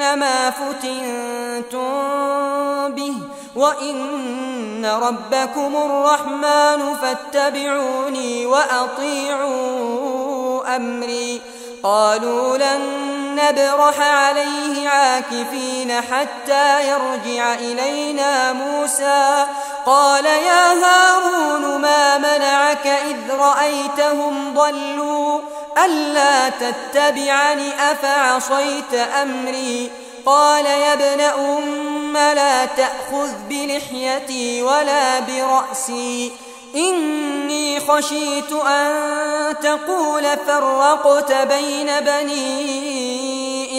إنما فتنتم به وإن ربكم الرحمن فاتبعوني وأطيعوا أمري. قالوا لن نبرح عليه عاكفين حتى يرجع إلينا موسى. قال يا هارون ما منعك إذ رأيتهم ضلوا؟ ألا تتبعني؟ أفعصيت أمري؟ قال يا ابن أم لا تأخذ بلحيتي ولا برأسي. إني خشيت أن تقول فرقت بين بني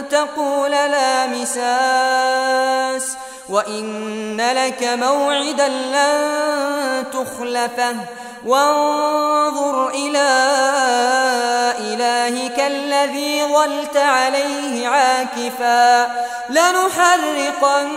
تقول لا مساس وإن لك موعدا لن تخلفه وانظر إلى إلهك الذي ظلت عليه عاكفا لنحرقنه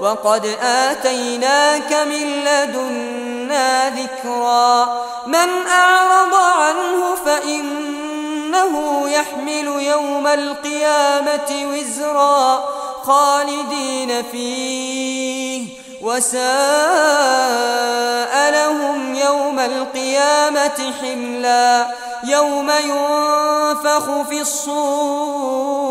وقد آتيناك من لدنا ذكرا. من أعرض عنه فإنه يحمل يوم القيامة وزرا خالدين فيه. وساء لهم يوم القيامة حملا. يوم ينفخ في الصور.